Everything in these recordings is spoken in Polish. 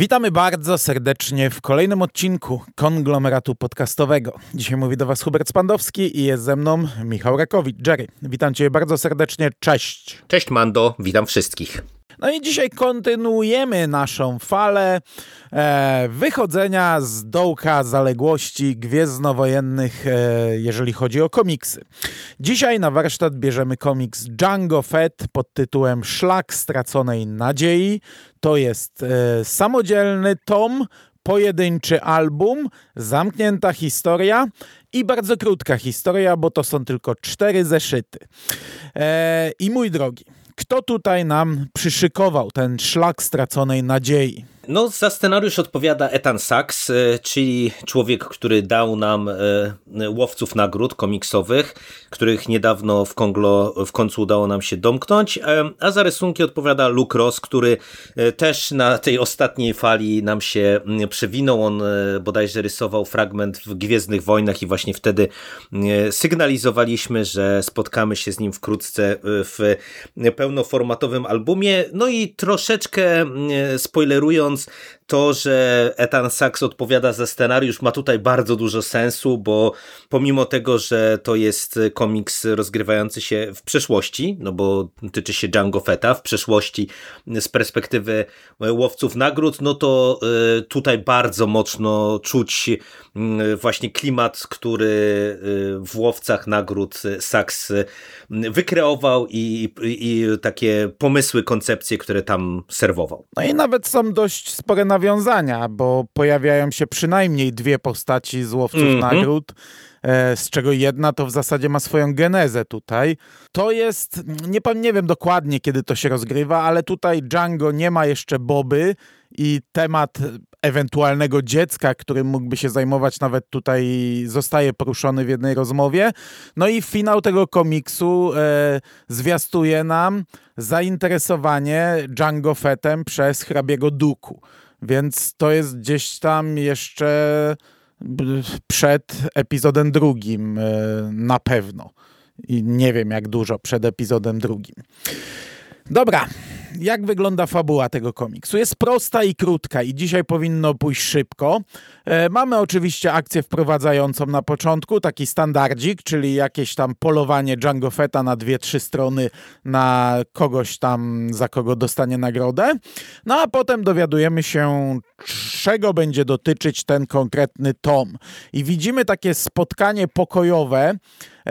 Witamy bardzo serdecznie w kolejnym odcinku konglomeratu podcastowego. Dzisiaj mówi do Was Hubert Spandowski i jest ze mną Michał Rakowicz. Jerry, witam Cię bardzo serdecznie. Cześć. Cześć Mando, witam wszystkich. No i dzisiaj kontynuujemy naszą falę e, wychodzenia z dołka zaległości gwiezdnowojennych, e, jeżeli chodzi o komiksy. Dzisiaj na warsztat bierzemy komiks Django Fett pod tytułem Szlak straconej nadziei. To jest e, samodzielny tom, pojedynczy album, zamknięta historia i bardzo krótka historia, bo to są tylko cztery zeszyty. E, I mój drogi, kto tutaj nam przyszykował ten szlak straconej nadziei? No, za scenariusz odpowiada Ethan Sachs, e, czyli człowiek, który dał nam e, łowców nagród komiksowych, których niedawno w, Konglo, w końcu udało nam się domknąć, e, a za rysunki odpowiada Luke Ross, który też na tej ostatniej fali nam się przewinął. On bodajże rysował fragment w Gwiezdnych Wojnach i właśnie wtedy sygnalizowaliśmy, że spotkamy się z nim wkrótce w pełnoformatowym albumie. No i troszeczkę spoilerując, Browns. To, że Ethan Sachs odpowiada za scenariusz ma tutaj bardzo dużo sensu, bo pomimo tego, że to jest komiks rozgrywający się w przeszłości, no bo tyczy się Django Fetta, w przeszłości z perspektywy łowców nagród, no to y, tutaj bardzo mocno czuć y, właśnie klimat, który y, w łowcach nagród Sachs wykreował i, i takie pomysły, koncepcje, które tam serwował. No i nawet są dość spore bo pojawiają się przynajmniej dwie postaci z łowców mm -hmm. nagród e, z czego jedna to w zasadzie ma swoją genezę tutaj. To jest, nie, nie wiem dokładnie kiedy to się rozgrywa, ale tutaj Django nie ma jeszcze Boby i temat ewentualnego dziecka, którym mógłby się zajmować, nawet tutaj zostaje poruszony w jednej rozmowie. No i finał tego komiksu e, zwiastuje nam zainteresowanie Django Fettem przez hrabiego Duku. Więc to jest gdzieś tam jeszcze przed epizodem drugim e, na pewno. I nie wiem jak dużo przed epizodem drugim. Dobra, jak wygląda fabuła tego komiksu? Jest prosta i krótka i dzisiaj powinno pójść szybko. E, mamy oczywiście akcję wprowadzającą na początku, taki standardzik, czyli jakieś tam polowanie Django Fetta na dwie, trzy strony na kogoś tam, za kogo dostanie nagrodę. No a potem dowiadujemy się, czego będzie dotyczyć ten konkretny tom. I widzimy takie spotkanie pokojowe,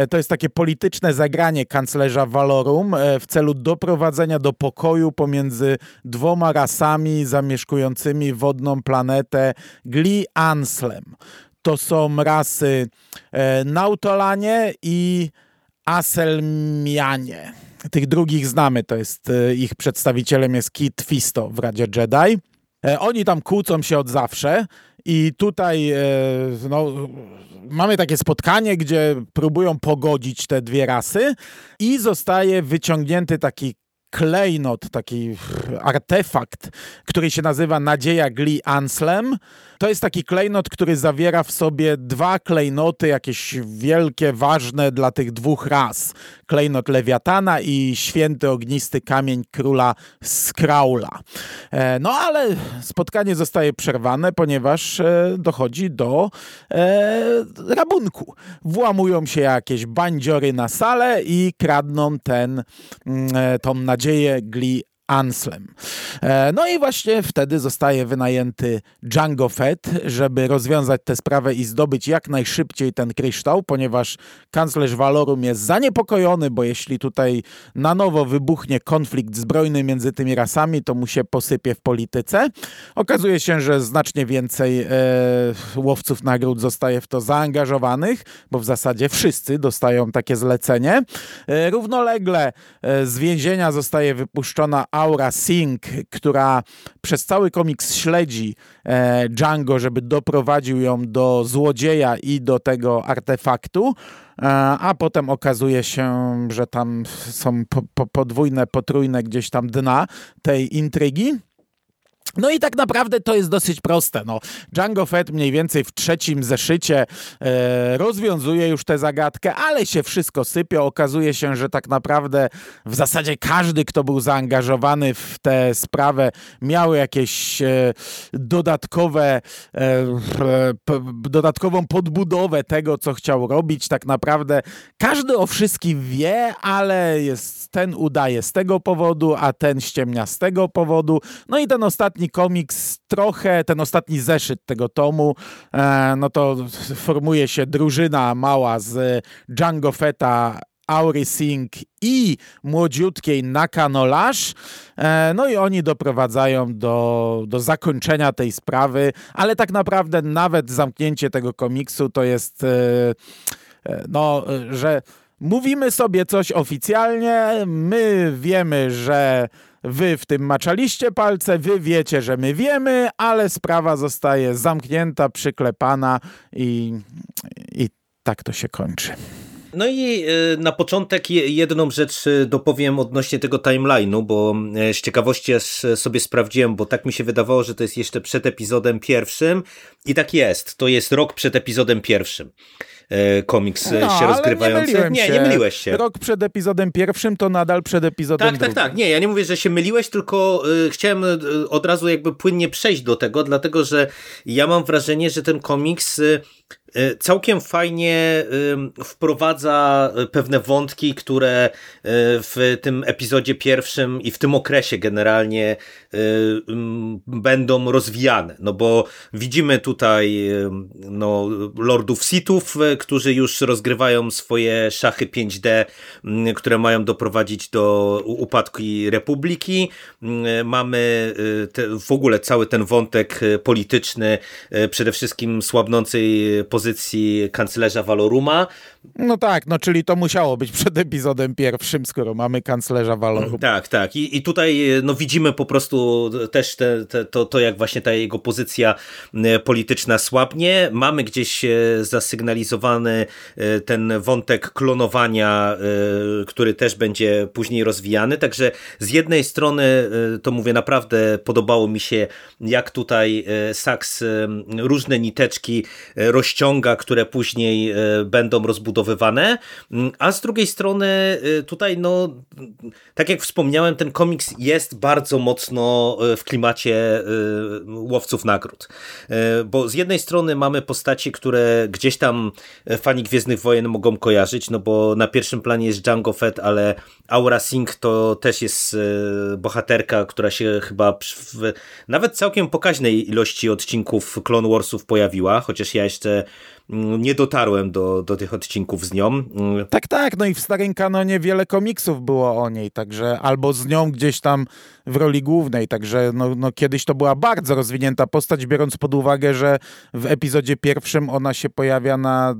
to jest takie polityczne zagranie kanclerza Valorum e, w celu doprowadzenia do pokoju pomiędzy dwoma rasami zamieszkującymi wodną planetę Gli Anslem. To są rasy e, Nautolanie i Aselmianie. Tych drugich znamy, to jest ich przedstawicielem jest Kit Fisto w Radzie Jedi. E, oni tam kłócą się od zawsze i tutaj e, no, mamy takie spotkanie, gdzie próbują pogodzić te dwie rasy i zostaje wyciągnięty taki klejnot, taki artefakt, który się nazywa Nadzieja Gli Anslem. To jest taki klejnot, który zawiera w sobie dwa klejnoty, jakieś wielkie, ważne dla tych dwóch ras. Klejnot Lewiatana i święty ognisty kamień króla Skraula. E, no ale spotkanie zostaje przerwane, ponieważ e, dochodzi do e, rabunku. Włamują się jakieś bandziory na salę i kradną ten, mm, tą nadzieję Gli Anslem. E, no i właśnie wtedy zostaje wynajęty Django Fett, żeby rozwiązać tę sprawę i zdobyć jak najszybciej ten kryształ, ponieważ kanclerz Valorum jest zaniepokojony, bo jeśli tutaj na nowo wybuchnie konflikt zbrojny między tymi rasami, to mu się posypie w polityce. Okazuje się, że znacznie więcej e, łowców nagród zostaje w to zaangażowanych, bo w zasadzie wszyscy dostają takie zlecenie. E, równolegle e, z więzienia zostaje wypuszczona Aura Singh, która przez cały komiks śledzi e, Django, żeby doprowadził ją do złodzieja i do tego artefaktu, e, a potem okazuje się, że tam są po, po, podwójne, potrójne gdzieś tam dna tej intrygi. No i tak naprawdę to jest dosyć proste. No, Django Fett mniej więcej w trzecim zeszycie e, rozwiązuje już tę zagadkę, ale się wszystko sypie. Okazuje się, że tak naprawdę w zasadzie każdy, kto był zaangażowany w tę sprawę, miał jakieś e, dodatkowe, e, p, dodatkową podbudowę tego, co chciał robić. Tak naprawdę każdy o wszystkim wie, ale jest, ten udaje z tego powodu, a ten ściemnia z tego powodu. No i ten ostatni komiks trochę, ten ostatni zeszyt tego tomu, e, no to formuje się drużyna mała z Django Feta, Aury Singh i młodziutkiej Nakanolash. E, no i oni doprowadzają do, do zakończenia tej sprawy, ale tak naprawdę nawet zamknięcie tego komiksu to jest e, no, że mówimy sobie coś oficjalnie, my wiemy, że Wy w tym maczaliście palce, wy wiecie, że my wiemy, ale sprawa zostaje zamknięta, przyklepana i, i tak to się kończy. No i e, na początek jedną rzecz e, dopowiem odnośnie tego timeline'u, bo e, z ciekawości sobie sprawdziłem, bo tak mi się wydawało, że to jest jeszcze przed epizodem pierwszym i tak jest, to jest rok przed epizodem pierwszym. E, komiks e, no, się rozgrywający. Nie, nie, nie myliłeś się. Rok przed epizodem pierwszym to nadal przed epizodem tak, tak drugim. Tak, tak, Nie, ja nie mówię, że się myliłeś, tylko y, chciałem od razu jakby płynnie przejść do tego, dlatego że ja mam wrażenie, że ten komiks y, całkiem fajnie wprowadza e, pewne wątki, które e, w tym epizodzie pierwszym i w tym okresie generalnie będą rozwijane. No bo widzimy tutaj no, Lordów Sithów, którzy już rozgrywają swoje szachy 5D, które mają doprowadzić do upadku Republiki. Mamy te, w ogóle cały ten wątek polityczny, przede wszystkim słabnącej pozycji kanclerza Valoruma. No tak, no czyli to musiało być przed epizodem pierwszym, skoro mamy kanclerza Valorum. Tak, tak. I, i tutaj no, widzimy po prostu też te, te, to, to, jak właśnie ta jego pozycja e, polityczna słabnie. Mamy gdzieś e, zasygnalizowany e, ten wątek klonowania, który też będzie później rozwijany. Także z jednej strony, to mówię, naprawdę podobało mi się, jak tutaj Saks różne niteczki rozciąga które później e, będą rozbudowywane, a z drugiej strony e, tutaj, no, tak jak wspomniałem, ten komiks jest bardzo mocno e, w klimacie łowców nagród, bo z jednej strony mamy postaci, które gdzieś tam fani Gwiezdnych Wojen mogą kojarzyć, no bo na pierwszym planie jest Django Fett, ale Aura Singh to też jest bohaterka, która się chyba w nawet całkiem pokaźnej ilości odcinków Clone Warsów pojawiła, chociaż ja jeszcze nie dotarłem do, do tych odcinków z nią. Mm. Tak, tak, no i w starym kanonie wiele komiksów było o niej, także albo z nią gdzieś tam w roli głównej, także no, no kiedyś to była bardzo rozwinięta postać, biorąc pod uwagę, że w epizodzie pierwszym ona się pojawia na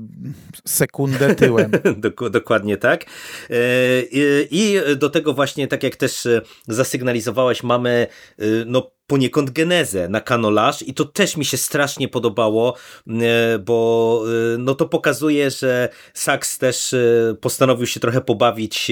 sekundę tyłem. Dokładnie tak. E, I do tego właśnie, tak jak też e, zasygnalizowałaś, mamy e, no poniekąd genezę na kanolaż i to też mi się strasznie podobało, e, bo e, no to pokazuje, że Saks też e, postanowił się trochę pobawić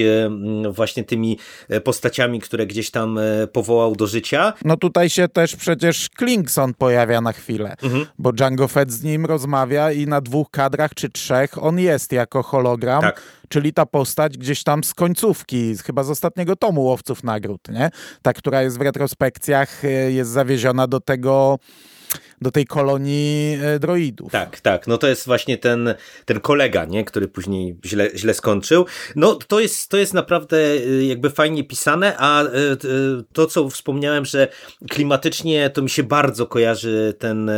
właśnie tymi postaciami, które gdzieś tam powołał do życia. No tutaj się też przecież Klingson pojawia na chwilę, mhm. bo Django Fett z nim rozmawia i na dwóch kadrach czy trzech on jest jako hologram. Tak czyli ta postać gdzieś tam z końcówki, chyba z ostatniego tomu Łowców Nagród, nie? Ta, która jest w retrospekcjach, jest zawieziona do tego do tej kolonii e, droidów. Tak, tak. No to jest właśnie ten, ten kolega, nie? który później źle, źle skończył. No to jest, to jest naprawdę e, jakby fajnie pisane, a e, to, co wspomniałem, że klimatycznie to mi się bardzo kojarzy ten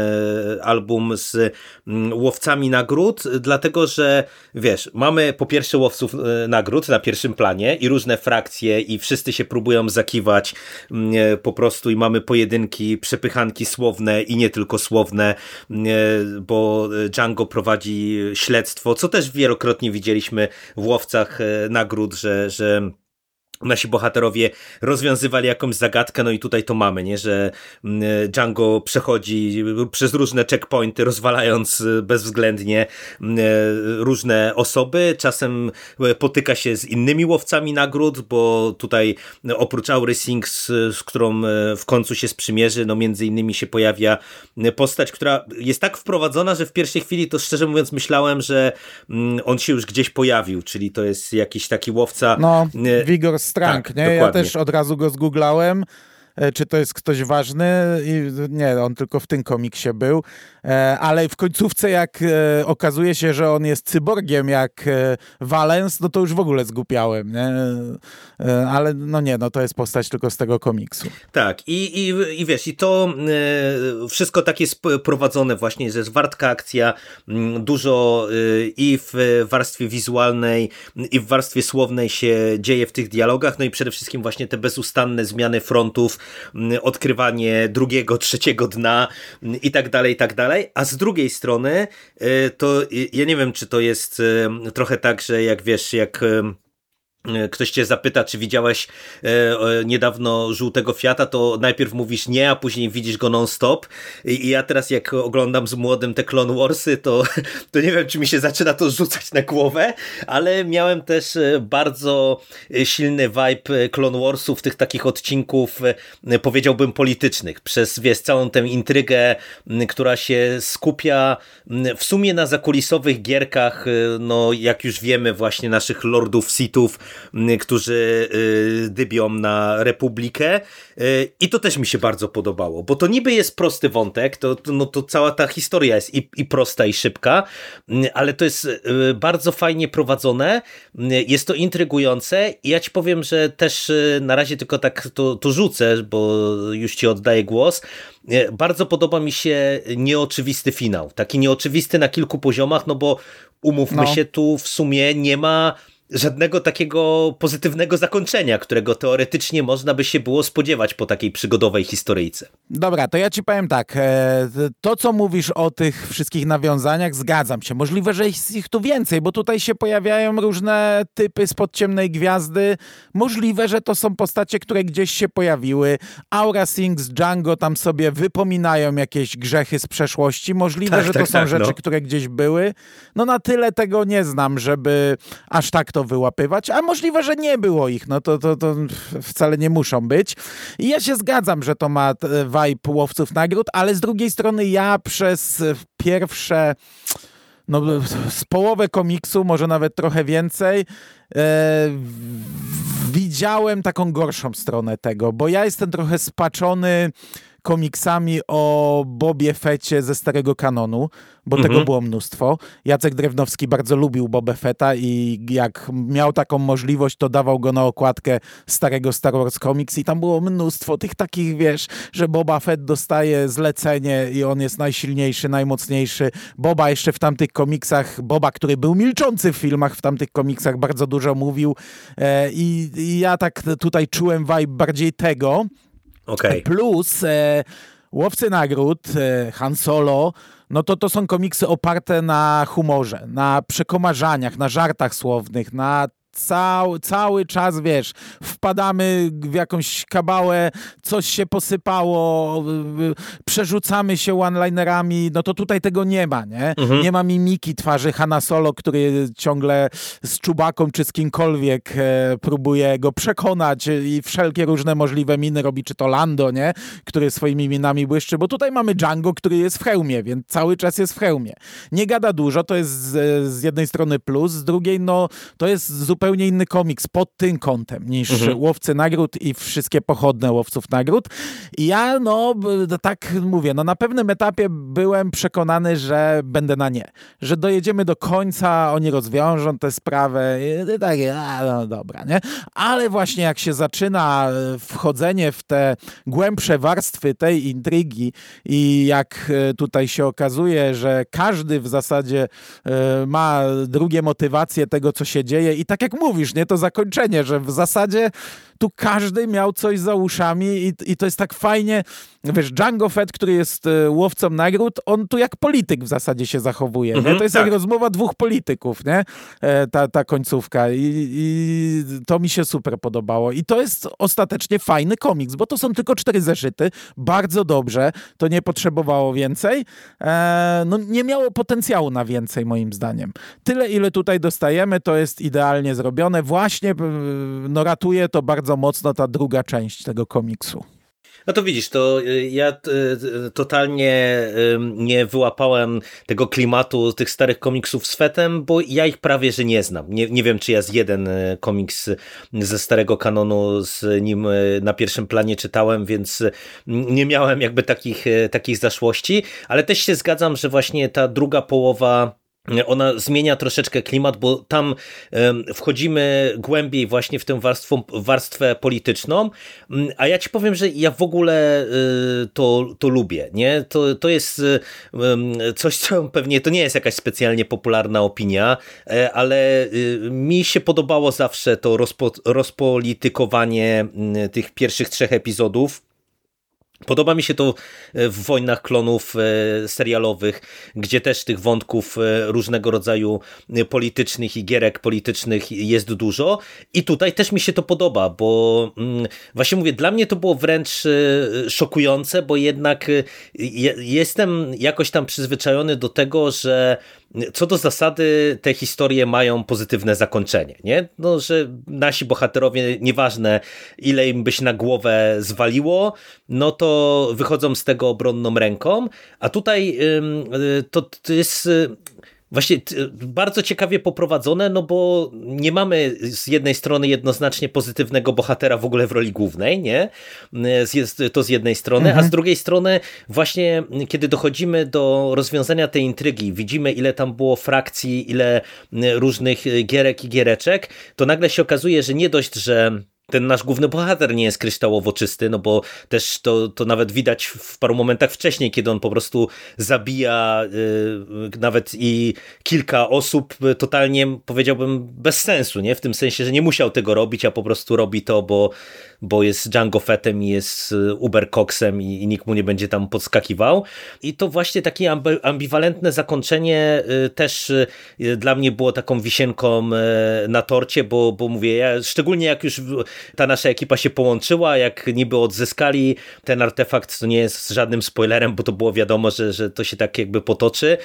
album z mm, łowcami nagród, dlatego że wiesz, mamy po pierwsze łowców nagród na pierwszym planie i różne frakcje i wszyscy się próbują zakiwać mm, po prostu i mamy pojedynki, przepychanki słowne i nie tylko słowne, bo Django prowadzi śledztwo, co też wielokrotnie widzieliśmy w łowcach e, nagród, że, że nasi bohaterowie rozwiązywali jakąś zagadkę, no i tutaj to mamy, nie, że mm, Django przechodzi przez różne checkpointy, rozwalając e, bezwzględnie mm, e, różne osoby, czasem e, potyka się z innymi łowcami nagród, bo tutaj oprócz Aury Singh, z, z którą w końcu się sprzymierzy, no między innymi się pojawia postać, która jest tak wprowadzona, że w pierwszej chwili to szczerze mówiąc myślałem, że mm, on się już gdzieś pojawił, czyli to jest jakiś taki łowca. No, Vigor Strang, tak, nie? Dokładnie. Ja też od razu go zgooglałem. E, czy to jest ktoś ważny. I nie, on tylko w tym komiksie był. E, ale w końcówce, jak e, okazuje się, że on jest cyborgiem jak Valens, no to już w ogóle zgupiałem. Nie? Ale no nie, no to jest postać tylko z tego komiksu. Tak, i, i, i wiesz, i to wszystko tak jest prowadzone właśnie, że jest wartka akcja, dużo i w warstwie wizualnej, i w warstwie słownej się dzieje w tych dialogach, no i przede wszystkim właśnie te bezustanne zmiany frontów, odkrywanie drugiego, trzeciego dna i tak dalej, i tak dalej. A z drugiej strony, y, to ja nie wiem, czy to jest y, trochę tak, że jak wiesz, jak y, ktoś cię zapyta, czy widziałeś e, niedawno żółtego Fiata, to najpierw mówisz nie, a później widzisz go non-stop. I, I, ja teraz jak oglądam z młodym te Clone Warsy, to, to nie wiem, czy mi się zaczyna to rzucać na głowę, ale miałem też e, bardzo silny vibe Clone Warsów, tych takich odcinków, powiedziałbym politycznych, przez wiesz, całą tę intrygę, która się skupia w sumie na zakulisowych gierkach, no jak już wiemy właśnie naszych lordów Sithów, którzy y, dybią na Republikę y, i to też mi się bardzo podobało, bo to niby jest prosty wątek, to, no, to cała ta historia jest i, i prosta i szybka, ale to jest y, bardzo fajnie prowadzone, jest to intrygujące i ja ci powiem, że też na razie tylko tak to, to rzucę, bo już ci oddaję głos, bardzo podoba mi się nieoczywisty finał. Taki nieoczywisty na kilku poziomach, no bo umówmy no. się, tu w sumie nie ma żadnego takiego pozytywnego zakończenia, którego teoretycznie można by się było spodziewać po takiej przygodowej historyjce. Dobra, to ja ci powiem tak. E, to, co mówisz o tych wszystkich nawiązaniach, zgadzam się. Możliwe, że jest ich tu więcej, bo tutaj się pojawiają różne typy spod ciemnej gwiazdy. Możliwe, że to są postacie, które gdzieś się pojawiły. Aura Sings, Django tam sobie wypominają jakieś grzechy z przeszłości. Możliwe, tak, że tak, to są tak, rzeczy, no. które gdzieś były. No na tyle tego nie znam, żeby aż tak to to wyłapywać, a możliwe, że nie było ich, no to, to, to wcale nie muszą być. I ja się zgadzam, że to ma vibe łowców nagród, ale z drugiej strony ja przez pierwsze no, z połowę komiksu, może nawet trochę więcej, e, widziałem taką gorszą stronę tego, bo ja jestem trochę spaczony komiksami o Bobie Fecie ze starego kanonu, bo mhm. tego było mnóstwo. Jacek Drewnowski bardzo lubił Boba Fetta i jak miał taką możliwość, to dawał go na okładkę starego Star Wars Comics i tam było mnóstwo tych takich, wiesz, że Boba Fett dostaje zlecenie i on jest najsilniejszy, najmocniejszy. Boba jeszcze w tamtych komiksach, Boba, który był milczący w filmach, w tamtych komiksach bardzo dużo mówił e, i ja tak tutaj czułem vibe bardziej tego, Okay. Plus e, Łowcy Nagród, e, Han Solo, no to to są komiksy oparte na humorze, na przekomarzaniach, na żartach słownych, na Cały, cały czas, wiesz, wpadamy w jakąś kabałę, coś się posypało, przerzucamy się one-linerami, no to tutaj tego nie ma, nie? Mhm. Nie ma mimiki twarzy Hanna Solo, który ciągle z Czubaką czy z kimkolwiek e, próbuje go przekonać i wszelkie różne możliwe miny robi, czy to Lando, nie? Który swoimi minami błyszczy, bo tutaj mamy Django, który jest w hełmie, więc cały czas jest w hełmie. Nie gada dużo, to jest z, z jednej strony plus, z drugiej, no, to jest zupełnie zupełnie inny komiks pod tym kątem niż mhm. Łowcy Nagród i wszystkie pochodne Łowców Nagród. I ja, no, tak mówię, no na pewnym etapie byłem przekonany, że będę na nie. Że dojedziemy do końca, oni rozwiążą tę sprawę i takie, a no dobra, nie? Ale właśnie jak się zaczyna wchodzenie w te głębsze warstwy tej intrygi i jak e, tutaj się okazuje, że każdy w zasadzie e, ma drugie motywacje tego, co się dzieje i tak jak jak mówisz, nie? To zakończenie, że w zasadzie tu każdy miał coś za uszami i, i to jest tak fajnie, wiesz, Django Fett, który jest e, łowcą nagród, on tu jak polityk w zasadzie się zachowuje, mhm, To jest tak. jak rozmowa dwóch polityków, nie? E, ta, ta końcówka I, I, to mi się super podobało i to jest ostatecznie fajny komiks, bo to są tylko cztery zeszyty, bardzo dobrze, to nie potrzebowało więcej, e, no nie miało potencjału na więcej moim zdaniem. Tyle, ile tutaj dostajemy, to jest idealnie zrobione, właśnie no ratuje to bardzo mocno ta druga część tego komiksu. No to widzisz, to y, ja y, totalnie nie wyłapałem tego klimatu tych starych komiksów z Fetem, bo ja ich prawie że nie znam. Nie, nie wiem, czy ja z jeden komiks ze starego kanonu z nim na pierwszym planie czytałem, więc nie miałem jakby takich, takich zaszłości, ale też się zgadzam, że właśnie ta druga połowa ona zmienia troszeczkę klimat, bo tam wchodzimy głębiej właśnie w tę warstwą, warstwę polityczną, mm, a ja ci powiem, że ja w ogóle y, to, to lubię, nie? To, to jest coś, co pewnie to nie jest jakaś specjalnie popularna opinia, e, ale y, mi się podobało zawsze to rozpo, rozpolitykowanie mm, tych pierwszych trzech epizodów, Podoba mi się to e, w Wojnach Klonów e, serialowych, gdzie też tych wątków e, różnego rodzaju politycznych i gierek politycznych jest dużo. I tutaj też mi się to podoba, bo mm, właśnie mówię, dla mnie to było wręcz szokujące, bo jednak jestem jakoś tam przyzwyczajony do tego, że co do zasady te historie mają pozytywne zakończenie, nie? No, że nasi bohaterowie, nieważne ile im by się na głowę zwaliło, no to wychodzą z tego obronną ręką, a tutaj to, to jest właśnie bardzo ciekawie poprowadzone, no bo nie mamy z jednej strony jednoznacznie pozytywnego bohatera w ogóle w roli głównej, nie? Jest to z jednej strony, mhm. a z drugiej strony właśnie kiedy dochodzimy do rozwiązania tej intrygi, widzimy ile tam było frakcji, ile różnych gierek i giereczek, to nagle się okazuje, że nie dość, że ten nasz główny bohater nie jest kryształowo czysty, no bo też to, to nawet widać w paru momentach wcześniej, kiedy on po prostu zabija yy, nawet i kilka osób totalnie, powiedziałbym, bez sensu, nie? W tym sensie, że nie musiał tego robić, a po prostu robi to, bo bo jest Django Fettem i jest y, Uber Coxem i, i nikt mu nie będzie tam podskakiwał. I to właśnie takie ambiwalentne zakończenie y, też y, dla mnie było taką wisienką na torcie, bo, bo mówię, ja, szczególnie jak już ta nasza ekipa się połączyła, jak niby odzyskali ten artefakt, to nie jest żadnym spoilerem, bo to było wiadomo, że, że to się tak jakby potoczy,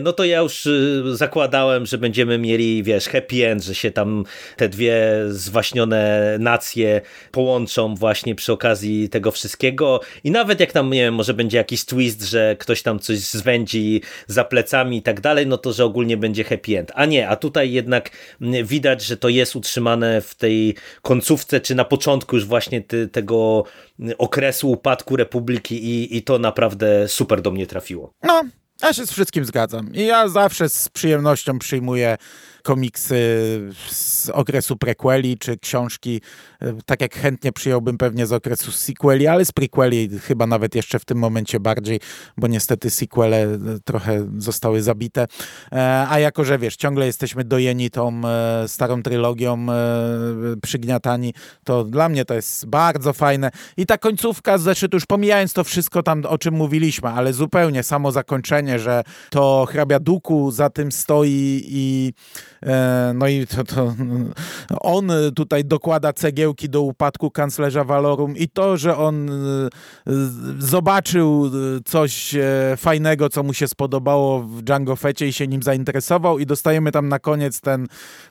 no to ja już zakładałem, że będziemy mieli, wiesz, happy end, że się tam te dwie zwaśnione nacje połączą połączą właśnie przy okazji tego wszystkiego i nawet jak tam, nie wiem, może będzie jakiś twist, że ktoś tam coś zwędzi za plecami i tak dalej, no to, że ogólnie będzie happy end. A nie, a tutaj jednak widać, że to jest utrzymane w tej końcówce, czy na początku już właśnie tego okresu upadku Republiki i, i to naprawdę super do mnie trafiło. No, ja się z wszystkim zgadzam. I ja zawsze z przyjemnością przyjmuję komiksy z okresu prequeli, czy książki, e, tak jak chętnie przyjąłbym pewnie z okresu sequeli, ale z prequeli chyba nawet jeszcze w tym momencie bardziej, bo niestety sequele e, trochę zostały zabite. E, a jako, że wiesz, ciągle jesteśmy dojeni tą starą trylogią, przygniatani, to dla mnie to jest bardzo fajne. I ta końcówka, zeszytu, już pomijając to wszystko tam, o czym mówiliśmy, ale zupełnie samo zakończenie, że to hrabia Duku za tym stoi i no i to, to, on tutaj dokłada cegiełki do upadku kanclerza Valorum i to, że on e, zobaczył coś e, fajnego, co mu się spodobało w Django Fecie i się nim zainteresował i dostajemy tam na koniec ten,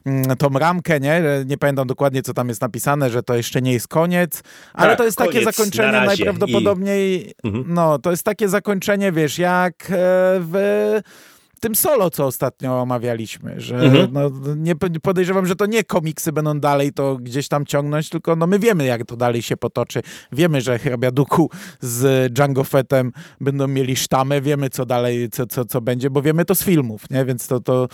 mm, tą ramkę, nie? Nie pamiętam dokładnie, co tam jest napisane, że to jeszcze nie jest koniec, ale tak, to jest takie zakończenie na najprawdopodobniej, I... Mhm. no, to jest takie zakończenie, wiesz, jak w tym solo, co ostatnio omawialiśmy, że mhm. no, nie podejrzewam, że to nie komiksy będą dalej to gdzieś tam ciągnąć, tylko no my wiemy, jak to dalej się potoczy. Wiemy, że Hrabiaduku z Django Fettem będą mieli sztamę, wiemy, co dalej, co, co, co będzie, bo wiemy to z filmów, nie? Więc to, to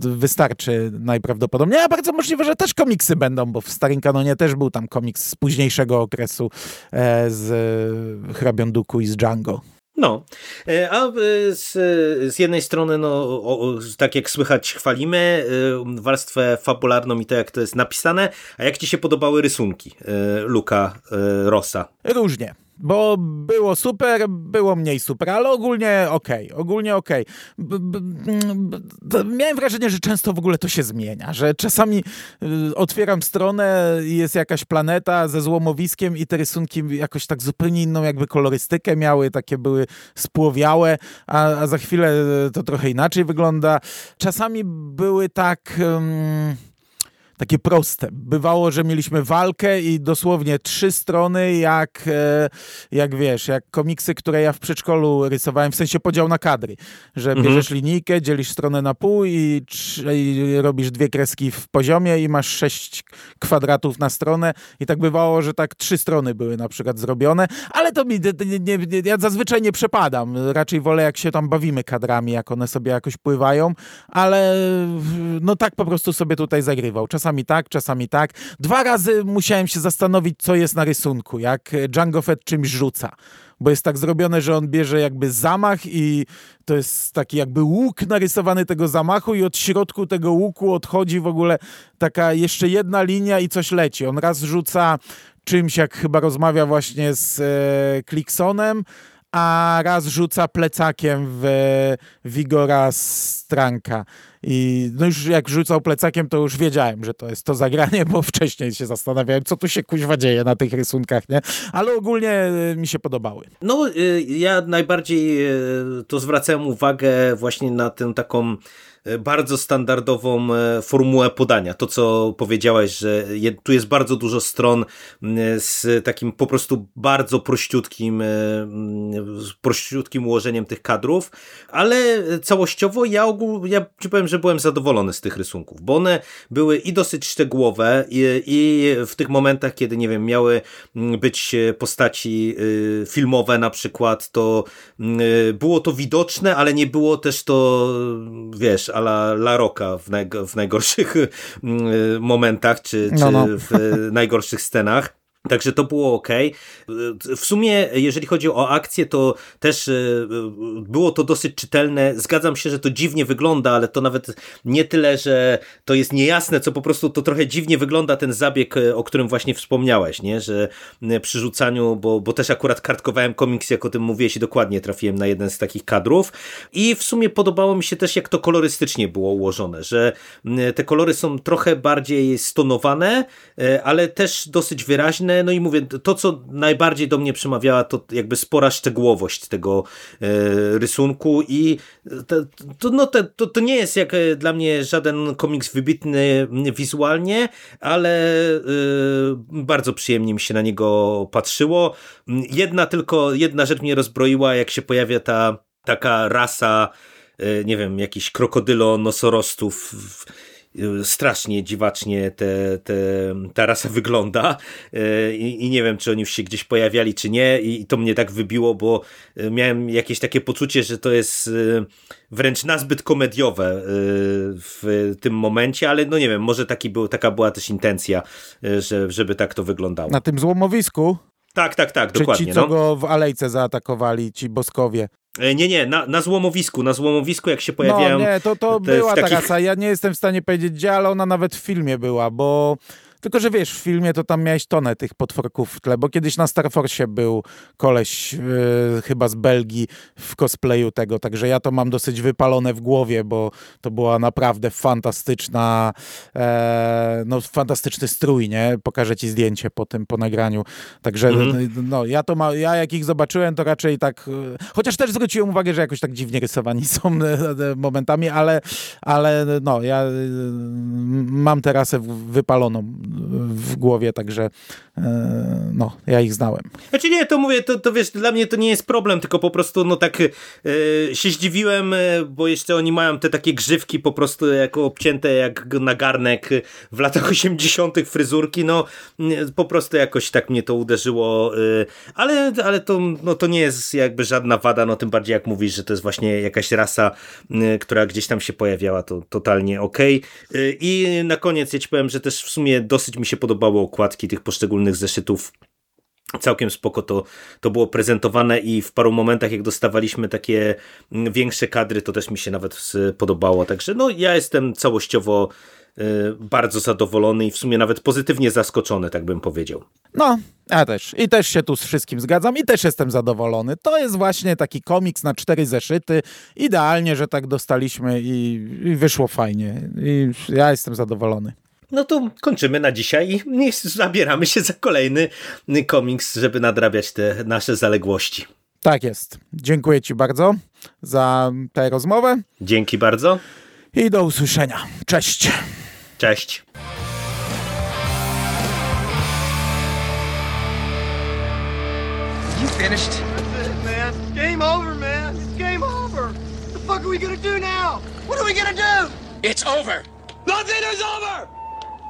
wystarczy najprawdopodobniej. A bardzo możliwe, że też komiksy będą, bo w starym kanonie też był tam komiks z późniejszego okresu e, z Hrabią Duku i z Django. No, e, a e, z, z jednej strony, no, o, tak jak słychać, chwalimy e, warstwę fabularną i to, jak to jest napisane, a jak ci się podobały rysunki Luka Rossa? Różnie bo było super, było mniej super, ale ogólnie okej, okay, ogólnie okej. Okay. Miałem wrażenie, że często w ogóle to się zmienia, że czasami y, otwieram stronę i jest jakaś planeta ze złomowiskiem i te rysunki jakoś tak zupełnie inną jakby kolorystykę miały, takie były spłowiałe, a, a za chwilę to trochę inaczej wygląda. Czasami były tak... Um, takie proste. Bywało, że mieliśmy walkę i dosłownie trzy strony, jak, e, jak wiesz, jak komiksy, które ja w przedszkolu rysowałem, w sensie podział na kadry, że mhm. bierzesz linijkę, dzielisz stronę na pół i, i, robisz dwie kreski w poziomie i masz sześć kwadratów na stronę i tak bywało, że tak trzy strony były na przykład zrobione, ale to mi, nie, nie, ja zazwyczaj nie przepadam, raczej wolę jak się tam bawimy kadrami, jak one sobie jakoś pływają, ale no tak po prostu sobie tutaj zagrywał. Czasami czasami tak, czasami tak. Dwa razy musiałem się zastanowić, co jest na rysunku, jak Django Fett czymś rzuca bo jest tak zrobione, że on bierze jakby zamach i to jest taki jakby łuk narysowany tego zamachu i od środku tego łuku odchodzi w ogóle taka jeszcze jedna linia i coś leci. On raz rzuca czymś, jak chyba rozmawia właśnie z e, a raz rzuca plecakiem w Wigora Stranka. I no już jak rzucał plecakiem, to już wiedziałem, że to jest to zagranie, bo wcześniej się zastanawiałem, co tu się kuźwa dzieje na tych rysunkach, nie? Ale ogólnie e, mi się podobały. No, y, ja najbardziej e, to zwracałem uwagę właśnie na tę taką E, bardzo standardową e, formułę podania. To, co powiedziałeś, że tu jest bardzo dużo stron z takim po prostu bardzo prościutkim, e, prościutkim ułożeniem tych kadrów, ale całościowo ja, ogół, ja ci powiem, że byłem zadowolony z tych rysunków, bo one były i dosyć szczegółowe i, i w tych momentach, kiedy, nie wiem, miały być postaci filmowe na przykład, to było to widoczne, ale nie było też to, wiesz, ala La Rocka w, naj, w najgorszych mm, momentach, czy, czy no, no. w najgorszych scenach. Także to było ok. W sumie, jeżeli chodzi o akcję, to też e, było to dosyć czytelne. Zgadzam się, że to dziwnie wygląda, ale to nawet nie tyle, że to jest niejasne, co po prostu to trochę dziwnie wygląda ten zabieg, e, o którym właśnie wspomniałeś, nie? że przy rzucaniu, bo, bo też akurat kartkowałem komiks, jak o tym mówiłeś i dokładnie trafiłem na jeden z takich kadrów. I w sumie podobało mi się też, jak to kolorystycznie było ułożone, że te kolory są trochę bardziej stonowane, e, ale też dosyć wyraźne no i mówię, to co najbardziej do mnie przemawiała, to jakby spora szczegółowość tego e, rysunku i to, to, no to, to, nie jest jak e, dla mnie żaden komiks wybitny wizualnie, ale e, bardzo przyjemnie mi się na niego patrzyło. Jedna tylko, jedna rzecz mnie rozbroiła, jak się pojawia ta taka rasa, nie wiem, jakichś krokodylo nosorostów strasznie dziwacznie te, te, ta rasa wygląda e, I, i, nie wiem, czy oni już się gdzieś pojawiali, czy nie i to mnie tak wybiło, bo e, miałem jakieś takie poczucie, że to jest wręcz nazbyt komediowe w tym momencie, ale no nie wiem, może taki był, taka była też intencja, że, żeby tak to wyglądało. Na tym złomowisku? Tak, tak, tak, Czy dokładnie. ci, co no. go w alejce zaatakowali, ci boskowie? E, nie, nie, na, na złomowisku, na złomowisku jak się pojawiają... No nie, to, to była takich... ta rasa, ja nie jestem w stanie powiedzieć gdzie, ale ona nawet w filmie była, bo tylko, że wiesz, w filmie to tam miałeś tonę tych potworków w tle, bo kiedyś na Star Force był koleś yy, chyba z Belgii w cosplayu tego, także ja to mam dosyć wypalone w głowie, bo to była naprawdę fantastyczna, e, no fantastyczny strój, nie? Pokażę ci zdjęcie po tym, po nagraniu. Także mhm. no, ja to ma, ja jak ich zobaczyłem, to raczej tak, e, chociaż też zwróciłem uwagę, że jakoś tak dziwnie rysowani są e, momentami, ale, ale no, ja mam teraz wypaloną w głowie, także e, no, ja ich znałem. Znaczy nie, to mówię, to, to wiesz, dla mnie to nie jest problem, tylko po prostu no tak e, się zdziwiłem, e, bo jeszcze oni mają te takie grzywki po prostu jako obcięte jak na garnek w latach 80. fryzurki, no po prostu jakoś tak mnie to uderzyło, ale, ale to, no, to nie jest jakby żadna wada, no tym bardziej jak mówisz, że to jest właśnie jakaś rasa, która gdzieś tam się pojawiała, to totalnie okej. Okay. I na koniec ja ci powiem, że też w sumie dosyć mi się podobały okładki tych poszczególnych zeszytów całkiem spoko to, to było prezentowane i w paru momentach jak dostawaliśmy takie mm, większe kadry, to też mi się nawet podobało, także no ja jestem całościowo y, bardzo zadowolony i w sumie nawet pozytywnie zaskoczony, tak bym powiedział. No, ja też. I też się tu z wszystkim zgadzam i też jestem zadowolony. To jest właśnie taki komiks na cztery zeszyty. Idealnie, że tak dostaliśmy i, i wyszło fajnie. I ja jestem zadowolony. No to kończymy na dzisiaj i niech zabieramy się za kolejny komiks, żeby nadrabiać te nasze zaległości. Tak jest. Dziękuję Ci bardzo za tę rozmowę Dzięki bardzo. i do usłyszenia. Cześć. Cześć. You finished? That's it, man. Game over, man. It's game over. What the fuck are we gonna do now? What are we gonna do? It's over. Nothing is over!